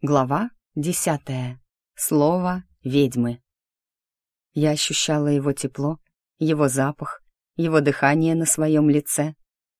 Глава десятая. Слово ведьмы. Я ощущала его тепло, его запах, его дыхание на своем лице.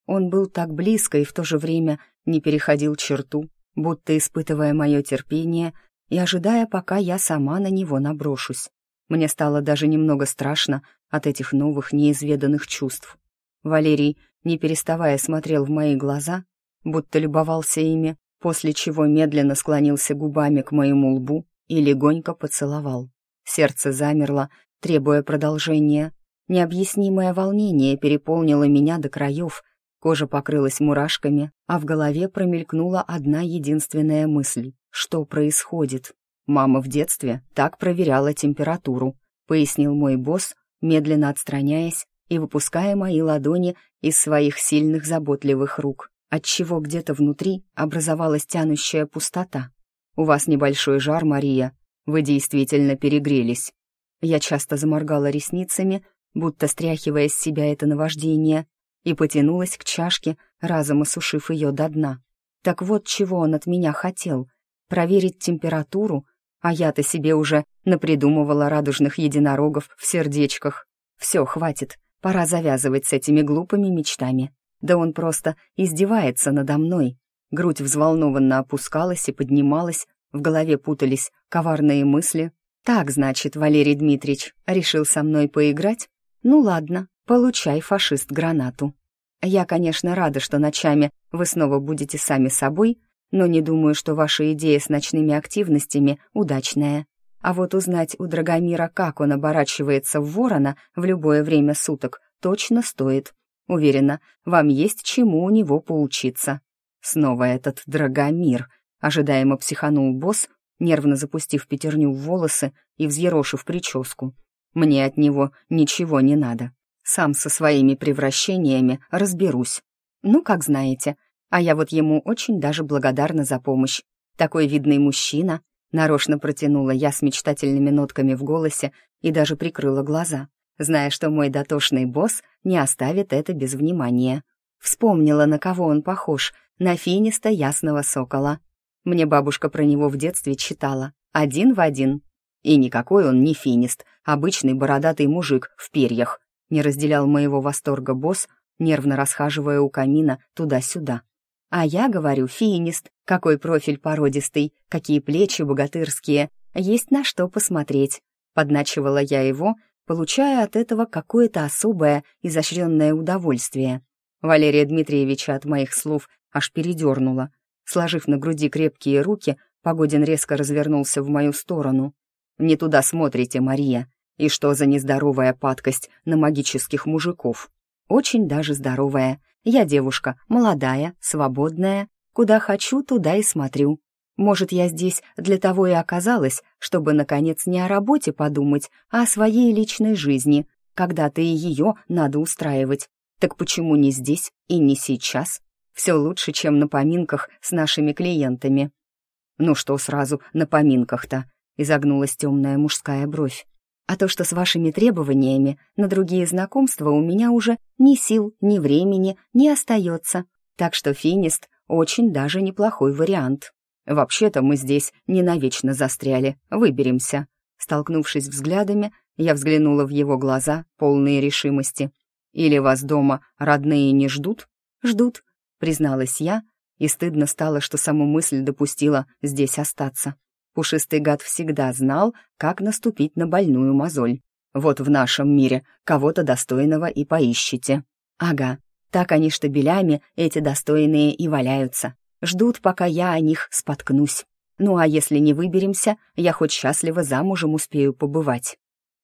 Он был так близко и в то же время не переходил черту, будто испытывая мое терпение и ожидая, пока я сама на него наброшусь. Мне стало даже немного страшно от этих новых неизведанных чувств. Валерий, не переставая, смотрел в мои глаза, будто любовался ими, после чего медленно склонился губами к моему лбу и легонько поцеловал. Сердце замерло, требуя продолжения. Необъяснимое волнение переполнило меня до краев, кожа покрылась мурашками, а в голове промелькнула одна единственная мысль — что происходит? Мама в детстве так проверяла температуру, пояснил мой босс, медленно отстраняясь и выпуская мои ладони из своих сильных заботливых рук отчего где-то внутри образовалась тянущая пустота. «У вас небольшой жар, Мария. Вы действительно перегрелись». Я часто заморгала ресницами, будто стряхивая с себя это наваждение, и потянулась к чашке, разом осушив ее до дна. Так вот, чего он от меня хотел. Проверить температуру, а я-то себе уже напридумывала радужных единорогов в сердечках. Все, хватит, пора завязывать с этими глупыми мечтами. Да он просто издевается надо мной. Грудь взволнованно опускалась и поднималась, в голове путались коварные мысли. «Так, значит, Валерий Дмитриевич решил со мной поиграть? Ну ладно, получай, фашист, гранату. Я, конечно, рада, что ночами вы снова будете сами собой, но не думаю, что ваша идея с ночными активностями удачная. А вот узнать у Драгомира, как он оборачивается в ворона в любое время суток, точно стоит. Уверена, вам есть чему у него поучиться. Снова этот Драгомир. Ожидаемо психанул босс, нервно запустив пятерню в волосы и взъерошив прическу. Мне от него ничего не надо. Сам со своими превращениями разберусь. Ну, как знаете. А я вот ему очень даже благодарна за помощь. Такой видный мужчина. Нарочно протянула я с мечтательными нотками в голосе и даже прикрыла глаза зная, что мой дотошный босс не оставит это без внимания. Вспомнила, на кого он похож, на финиста ясного сокола. Мне бабушка про него в детстве читала, один в один. И никакой он не финист, обычный бородатый мужик в перьях. Не разделял моего восторга босс, нервно расхаживая у камина туда-сюда. А я говорю, финист, какой профиль породистый, какие плечи богатырские, есть на что посмотреть. Подначивала я его, получая от этого какое-то особое изощренное удовольствие. Валерия Дмитриевича от моих слов аж передернула. Сложив на груди крепкие руки, Погодин резко развернулся в мою сторону. «Не туда смотрите, Мария. И что за нездоровая падкость на магических мужиков? Очень даже здоровая. Я девушка, молодая, свободная. Куда хочу, туда и смотрю. Может, я здесь для того и оказалась, чтобы, наконец, не о работе подумать, а о своей личной жизни. Когда-то и ее надо устраивать. Так почему не здесь и не сейчас? Все лучше, чем на поминках с нашими клиентами. Ну что сразу на поминках-то? Изогнулась темная мужская бровь. А то, что с вашими требованиями на другие знакомства у меня уже ни сил, ни времени не остается. Так что финист очень даже неплохой вариант. «Вообще-то мы здесь не навечно застряли, выберемся». Столкнувшись взглядами, я взглянула в его глаза, полные решимости. «Или вас дома родные не ждут?» «Ждут», — призналась я, и стыдно стало, что саму мысль допустила здесь остаться. Пушистый гад всегда знал, как наступить на больную мозоль. Вот в нашем мире кого-то достойного и поищите. Ага, так они штабелями, эти достойные, и валяются. Ждут, пока я о них споткнусь. Ну а если не выберемся, я хоть счастливо замужем успею побывать.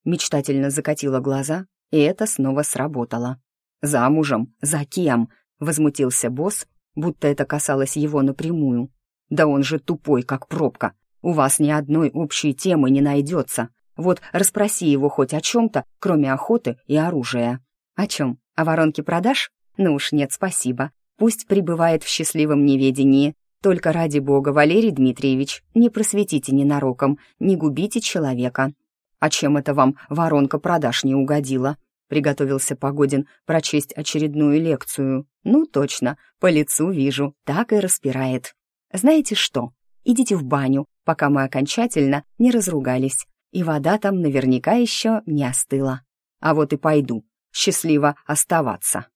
Мечтательно закатила глаза, и это снова сработало. «Замужем? За кем?» — возмутился босс, будто это касалось его напрямую. «Да он же тупой, как пробка. У вас ни одной общей темы не найдется. Вот расспроси его хоть о чем-то, кроме охоты и оружия». «О чем? О воронке продаж? Ну уж нет, спасибо. Пусть пребывает в счастливом неведении. Только ради бога, Валерий Дмитриевич, не просветите ненароком, не губите человека. А чем это вам воронка продаж не угодила? Приготовился Погодин прочесть очередную лекцию. Ну, точно, по лицу вижу, так и распирает. Знаете что? идите в баню, пока мы окончательно не разругались, и вода там наверняка еще не остыла. А вот и пойду. Счастливо оставаться.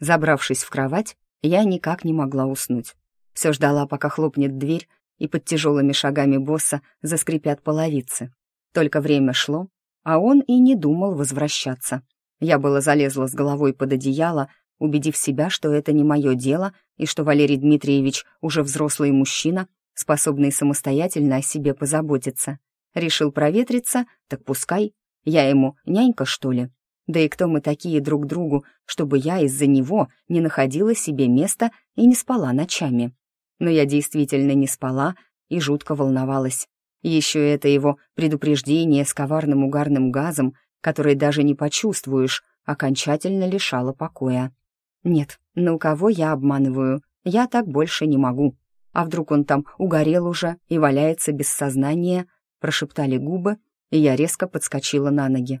Забравшись в кровать, я никак не могла уснуть. Все ждала, пока хлопнет дверь, и под тяжелыми шагами босса заскрипят половицы. Только время шло, а он и не думал возвращаться. Я было залезла с головой под одеяло, убедив себя, что это не мое дело и что Валерий Дмитриевич уже взрослый мужчина, способный самостоятельно о себе позаботиться. Решил проветриться, так пускай. Я ему нянька, что ли? Да и кто мы такие друг другу, чтобы я из-за него не находила себе места и не спала ночами? Но я действительно не спала и жутко волновалась. Еще это его предупреждение с коварным угарным газом, который даже не почувствуешь, окончательно лишало покоя. Нет, ну кого я обманываю? Я так больше не могу. А вдруг он там угорел уже и валяется без сознания? Прошептали губы, и я резко подскочила на ноги.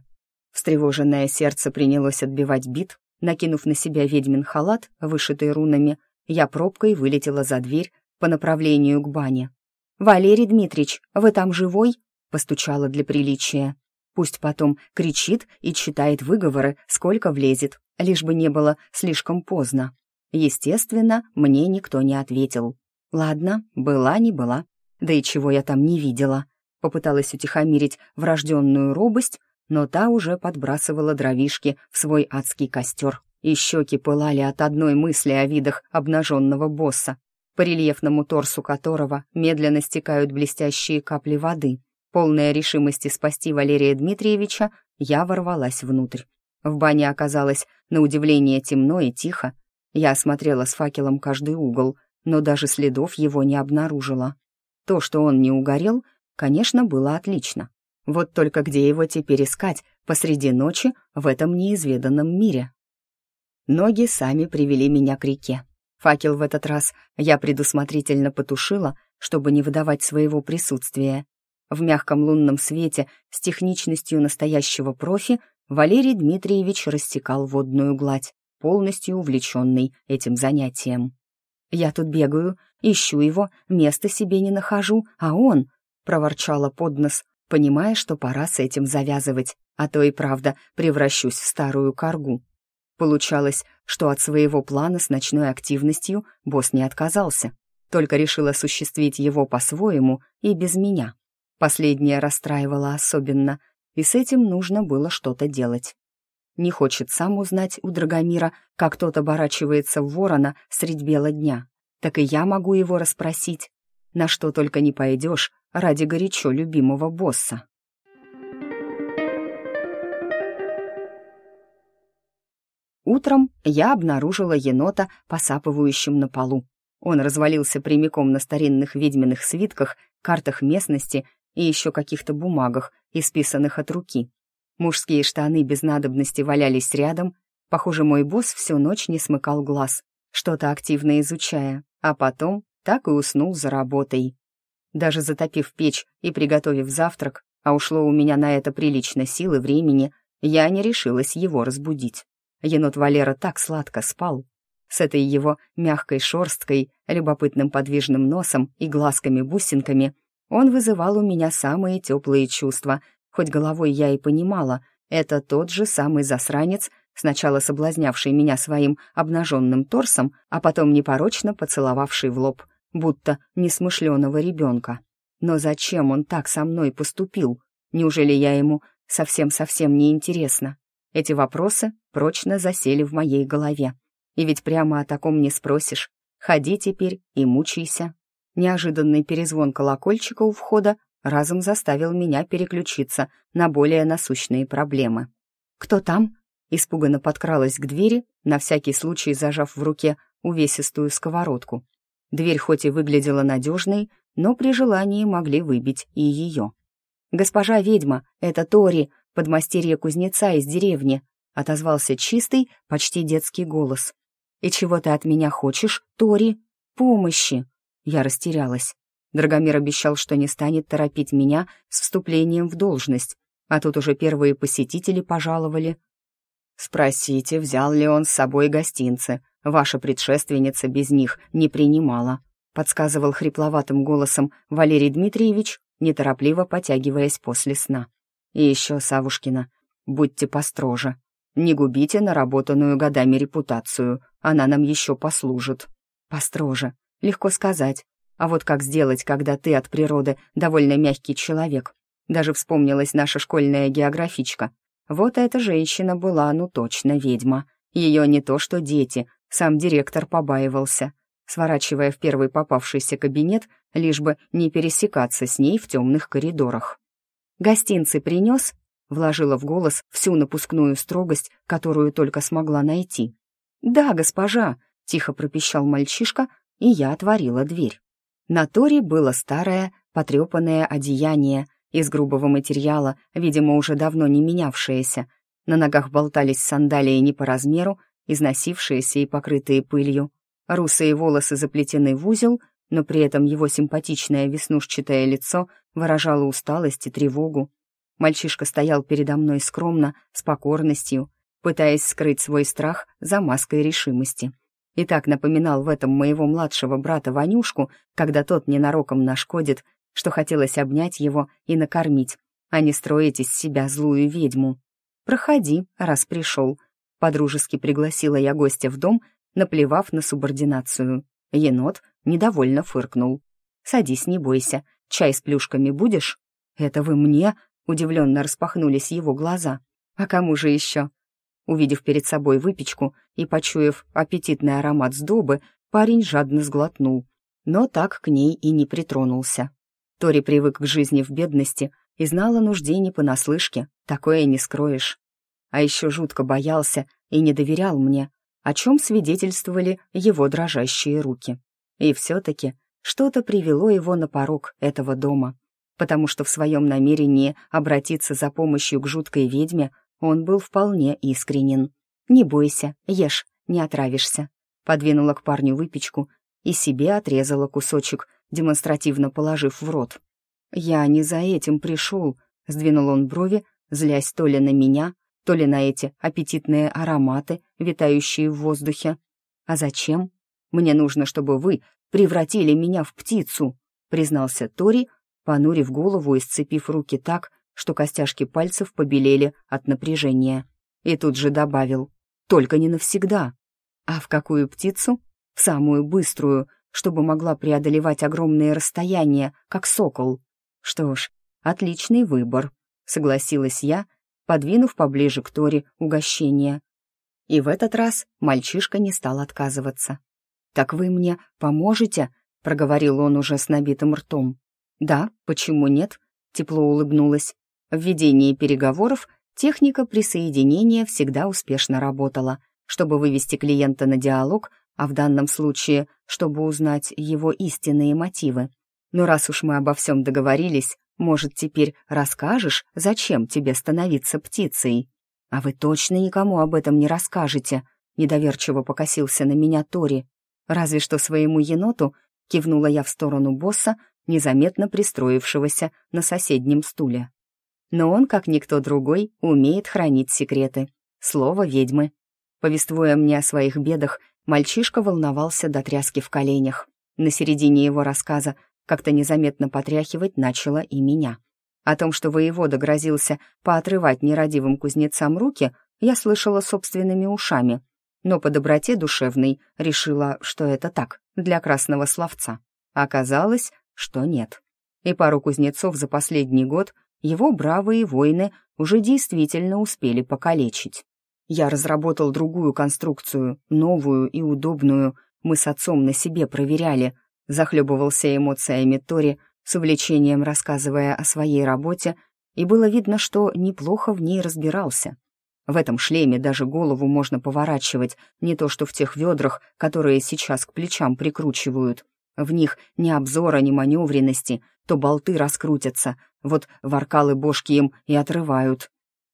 Встревоженное сердце принялось отбивать бит, накинув на себя ведьмин халат, вышитый рунами, я пробкой вылетела за дверь по направлению к бане. «Валерий Дмитрич, вы там живой?» — постучала для приличия. Пусть потом кричит и читает выговоры, сколько влезет, лишь бы не было слишком поздно. Естественно, мне никто не ответил. Ладно, была не была. Да и чего я там не видела. Попыталась утихомирить врожденную робость, но та уже подбрасывала дровишки в свой адский костер, и щеки пылали от одной мысли о видах обнаженного босса, по рельефному торсу которого медленно стекают блестящие капли воды. Полная решимости спасти Валерия Дмитриевича, я ворвалась внутрь. В бане оказалось, на удивление, темно и тихо. Я осмотрела с факелом каждый угол, но даже следов его не обнаружила. То, что он не угорел, конечно, было отлично. Вот только где его теперь искать посреди ночи в этом неизведанном мире? Ноги сами привели меня к реке. Факел в этот раз я предусмотрительно потушила, чтобы не выдавать своего присутствия. В мягком лунном свете с техничностью настоящего профи Валерий Дмитриевич рассекал водную гладь, полностью увлеченный этим занятием. «Я тут бегаю, ищу его, места себе не нахожу, а он...» — проворчала под нос, понимая, что пора с этим завязывать, а то и правда превращусь в старую коргу. Получалось, что от своего плана с ночной активностью босс не отказался, только решил осуществить его по-своему и без меня. Последнее расстраивало особенно, и с этим нужно было что-то делать. Не хочет сам узнать у Драгомира, как тот оборачивается в ворона средь бела дня. Так и я могу его расспросить. На что только не пойдешь, ради горячо любимого босса. Утром я обнаружила енота, посапывающим на полу. Он развалился прямиком на старинных ведьминых свитках, картах местности и еще каких-то бумагах, исписанных от руки. Мужские штаны без надобности валялись рядом. Похоже, мой босс всю ночь не смыкал глаз, что-то активно изучая, а потом так и уснул за работой. Даже затопив печь и приготовив завтрак, а ушло у меня на это прилично сил и времени, я не решилась его разбудить. Енот Валера так сладко спал. С этой его мягкой шорсткой, любопытным подвижным носом и глазками-бусинками он вызывал у меня самые теплые чувства, хоть головой я и понимала, это тот же самый засранец, сначала соблазнявший меня своим обнаженным торсом, а потом непорочно поцеловавший в лоб — будто несмышленого ребенка. Но зачем он так со мной поступил? Неужели я ему совсем-совсем не интересна? Эти вопросы прочно засели в моей голове. И ведь прямо о таком не спросишь. Ходи теперь и мучайся. Неожиданный перезвон колокольчика у входа разом заставил меня переключиться на более насущные проблемы. «Кто там?» Испуганно подкралась к двери, на всякий случай зажав в руке увесистую сковородку. Дверь хоть и выглядела надежной, но при желании могли выбить и ее. «Госпожа ведьма, это Тори, подмастерье кузнеца из деревни», отозвался чистый, почти детский голос. «И чего ты от меня хочешь, Тори? Помощи!» Я растерялась. Драгомир обещал, что не станет торопить меня с вступлением в должность, а тут уже первые посетители пожаловали. «Спросите, взял ли он с собой гостинцы, Ваша предшественница без них не принимала», подсказывал хрипловатым голосом Валерий Дмитриевич, неторопливо потягиваясь после сна. «И еще, Савушкина, будьте построже. Не губите наработанную годами репутацию, она нам еще послужит». «Построже. Легко сказать. А вот как сделать, когда ты от природы довольно мягкий человек? Даже вспомнилась наша школьная географичка. Вот эта женщина была, ну точно, ведьма. Ее не то что дети, сам директор побаивался, сворачивая в первый попавшийся кабинет, лишь бы не пересекаться с ней в темных коридорах. «Гостинцы принес?» — вложила в голос всю напускную строгость, которую только смогла найти. «Да, госпожа», — тихо пропищал мальчишка, и я отворила дверь. На Торе было старое, потрепанное одеяние из грубого материала, видимо, уже давно не менявшееся. На ногах болтались сандалии не по размеру, износившиеся и покрытые пылью. Русые волосы заплетены в узел, но при этом его симпатичное веснушчатое лицо выражало усталость и тревогу. Мальчишка стоял передо мной скромно, с покорностью, пытаясь скрыть свой страх за маской решимости и так напоминал в этом моего младшего брата Ванюшку, когда тот ненароком нашкодит, что хотелось обнять его и накормить, а не строить из себя злую ведьму. «Проходи, раз пришел», — подружески пригласила я гостя в дом, наплевав на субординацию. Енот недовольно фыркнул. «Садись, не бойся. Чай с плюшками будешь?» «Это вы мне?» — удивленно распахнулись его глаза. «А кому же еще?» Увидев перед собой выпечку и почуяв аппетитный аромат сдобы, парень жадно сглотнул, но так к ней и не притронулся. Тори привык к жизни в бедности и знал о нужде не понаслышке, такое не скроешь. А еще жутко боялся и не доверял мне, о чем свидетельствовали его дрожащие руки. И все-таки что-то привело его на порог этого дома, потому что в своем намерении обратиться за помощью к жуткой ведьме он был вполне искренен. «Не бойся, ешь, не отравишься», — подвинула к парню выпечку и себе отрезала кусочек, демонстративно положив в рот. «Я не за этим пришел», — сдвинул он брови, злясь то ли на меня, то ли на эти аппетитные ароматы, витающие в воздухе. «А зачем? Мне нужно, чтобы вы превратили меня в птицу», — признался Тори, понурив голову и сцепив руки так, что костяшки пальцев побелели от напряжения. И тут же добавил «Только не навсегда». А в какую птицу? В самую быструю, чтобы могла преодолевать огромные расстояния, как сокол. Что ж, отличный выбор, согласилась я, подвинув поближе к Торе угощение. И в этот раз мальчишка не стал отказываться. «Так вы мне поможете?» — проговорил он уже с набитым ртом. «Да, почему нет?» — тепло улыбнулась. В ведении переговоров техника присоединения всегда успешно работала, чтобы вывести клиента на диалог, а в данном случае, чтобы узнать его истинные мотивы. Но раз уж мы обо всем договорились, может, теперь расскажешь, зачем тебе становиться птицей? А вы точно никому об этом не расскажете, недоверчиво покосился на меня Тори. Разве что своему еноту кивнула я в сторону босса, незаметно пристроившегося на соседнем стуле но он, как никто другой, умеет хранить секреты. Слово ведьмы. Повествуя мне о своих бедах, мальчишка волновался до тряски в коленях. На середине его рассказа как-то незаметно потряхивать начало и меня. О том, что воевода грозился поотрывать нерадивым кузнецам руки, я слышала собственными ушами, но по доброте душевной решила, что это так, для красного словца. Оказалось, что нет. И пару кузнецов за последний год его бравые воины уже действительно успели покалечить. Я разработал другую конструкцию, новую и удобную. Мы с отцом на себе проверяли. Захлебывался эмоциями Тори, с увлечением рассказывая о своей работе, и было видно, что неплохо в ней разбирался. В этом шлеме даже голову можно поворачивать, не то что в тех ведрах, которые сейчас к плечам прикручивают. В них ни обзора, ни маневренности, то болты раскрутятся, вот воркалы бошки им и отрывают.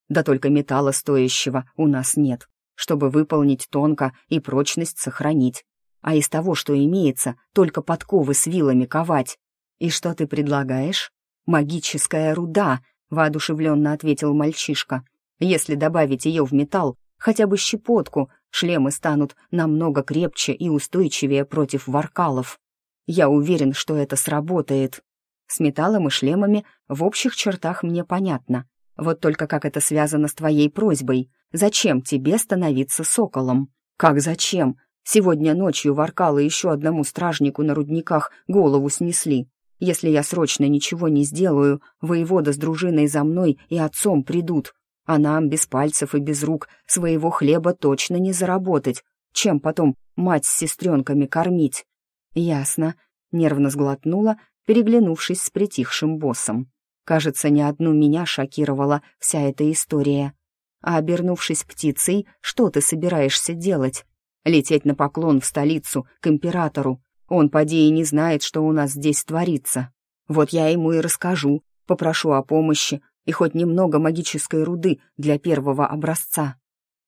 Да только металла стоящего у нас нет, чтобы выполнить тонко и прочность сохранить. А из того, что имеется, только подковы с вилами ковать. И что ты предлагаешь? Магическая руда, воодушевленно ответил мальчишка. Если добавить ее в металл, хотя бы щепотку, шлемы станут намного крепче и устойчивее против варкалов. Я уверен, что это сработает. С металлом и шлемами в общих чертах мне понятно. Вот только как это связано с твоей просьбой? Зачем тебе становиться соколом? Как зачем? Сегодня ночью варкалы еще одному стражнику на рудниках голову снесли. Если я срочно ничего не сделаю, воевода с дружиной за мной и отцом придут, а нам без пальцев и без рук своего хлеба точно не заработать. Чем потом мать с сестренками кормить? Ясно. Нервно сглотнула, переглянувшись с притихшим боссом. Кажется, не одну меня шокировала вся эта история. А обернувшись птицей, что ты собираешься делать? Лететь на поклон в столицу, к императору. Он, поди, и не знает, что у нас здесь творится. Вот я ему и расскажу, попрошу о помощи, и хоть немного магической руды для первого образца.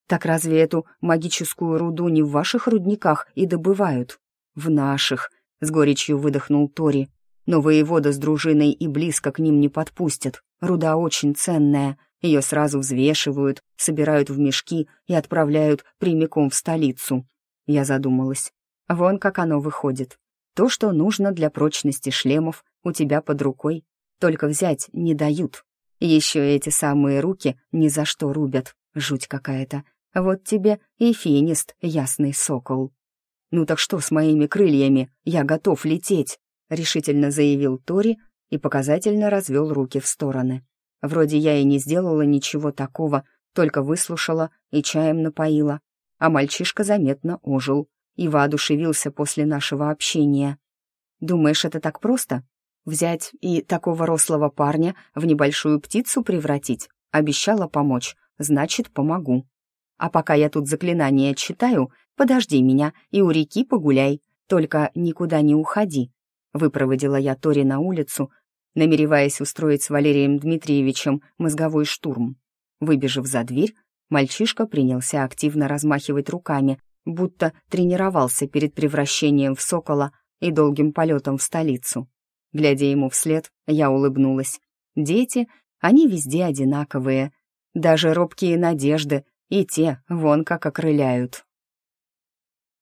Так разве эту магическую руду не в ваших рудниках и добывают? В наших, с горечью выдохнул Тори. Но воевода с дружиной и близко к ним не подпустят. Руда очень ценная. Ее сразу взвешивают, собирают в мешки и отправляют прямиком в столицу. Я задумалась. Вон как оно выходит. То, что нужно для прочности шлемов, у тебя под рукой. Только взять не дают. Еще эти самые руки ни за что рубят. Жуть какая-то. Вот тебе и финист, ясный сокол. «Ну так что с моими крыльями? Я готов лететь», — решительно заявил Тори и показательно развел руки в стороны. Вроде я и не сделала ничего такого, только выслушала и чаем напоила. А мальчишка заметно ожил и воодушевился после нашего общения. «Думаешь, это так просто?» Взять и такого рослого парня в небольшую птицу превратить? Обещала помочь, значит, помогу. А пока я тут заклинания читаю, подожди меня и у реки погуляй, только никуда не уходи. Выпроводила я Тори на улицу, намереваясь устроить с Валерием Дмитриевичем мозговой штурм. Выбежав за дверь, мальчишка принялся активно размахивать руками, будто тренировался перед превращением в сокола и долгим полетом в столицу. Глядя ему вслед, я улыбнулась. Дети, они везде одинаковые. Даже робкие надежды, и те вон как окрыляют.